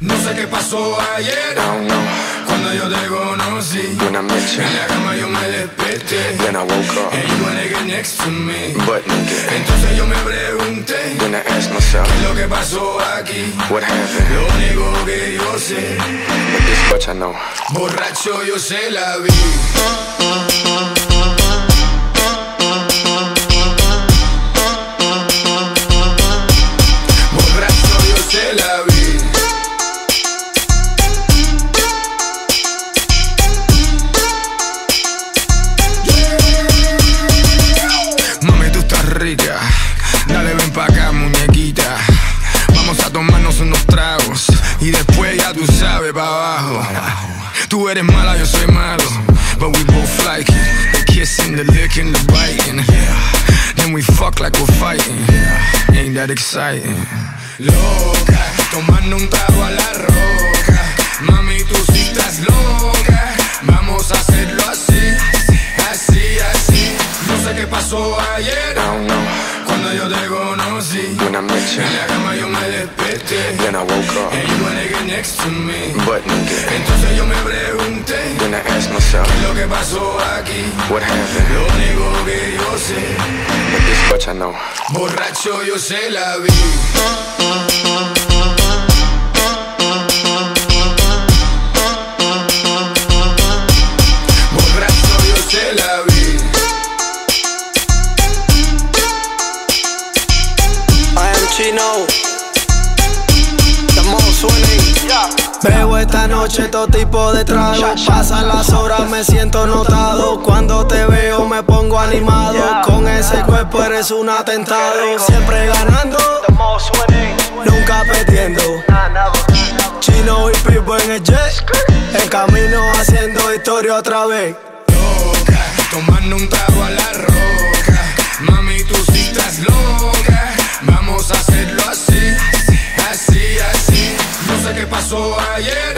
No sé qué pasó ayer Cuando yo te conocí En la cama yo me desperté Then I woke up. You were next to me But. Entonces yo me pregunté Then I asked myself, ¿Qué es lo que pasó aquí? What happened? Lo único que yo sé But this much I know Borracho yo se la vi para abajo. Tú eres mala, yo soy malo. But we both like it. The kissing, the licking, the biting. Then we fuck like we're fighting. Ain't that exciting? Loca, tomando un trago a la roca. Mami, tú sí estás loca. Vamos a hacerlo así, así, así. No sé qué pasó ayer. I met you. Then I woke up. And you wanna get next to me. But nigga. Entonces yo me pregunté. Then I asked myself. ¿Qué es lo que pasó aquí? What happened? Lo único que yo sé. But this much I know. Borracho yo se la vi. Chino. Veo esta noche todo tipo de trago. Pasan las horas, me siento notado. Cuando te veo, me pongo animado. Con ese cuerpo eres un atentado. Siempre ganando, nunca perdiendo. Chino y Pipo en el jet. En camino haciendo historia otra vez. Loca, tomando un trago a la roca. Mami, tú sí estás loca. pasó ayer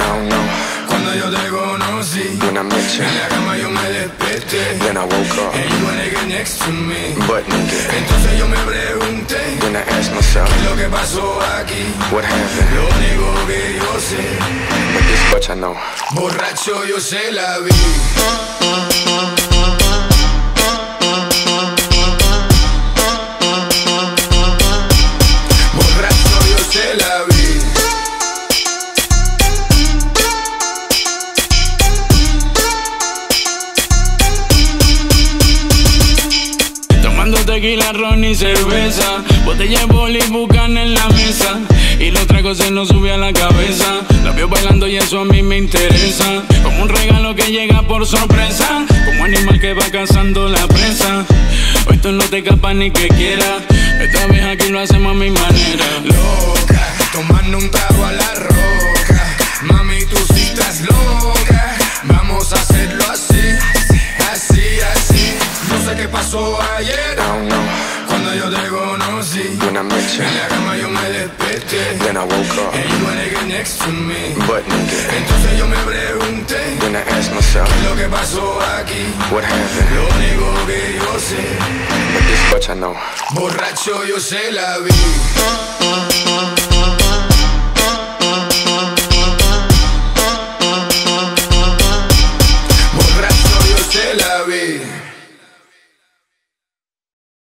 Cuando yo te conocí When I. En la cama yo me desperté. Then I woke up. And you get next to me. But Entonces yo me pregunté Then I asked myself ¿Qué es lo que pasó aquí? What happened? Lo único que yo sé But this much I know. Borracho yo se la vi. Tequila, ron y cerveza. Botella de boli, bucan en la mesa. Y los tragos se nos sube a la cabeza. La veo bailando y eso a mí me interesa. Como un regalo que llega por sorpresa. Como animal que va cazando la presa. Hoy tú no te escapas ni que quieras. Esta vez aquí lo hacemos a mi manera. Loca, tomando un trago a la yo te conocí. When I met you, En la cama yo me desperté. then I woke up. And you wanna get next to me. But nigga, Entonces yo me pregunté. then I asked myself, Lo que pasó aquí. what happened? Lo único que yo sé. But this much I know. Borracho yo se la vi.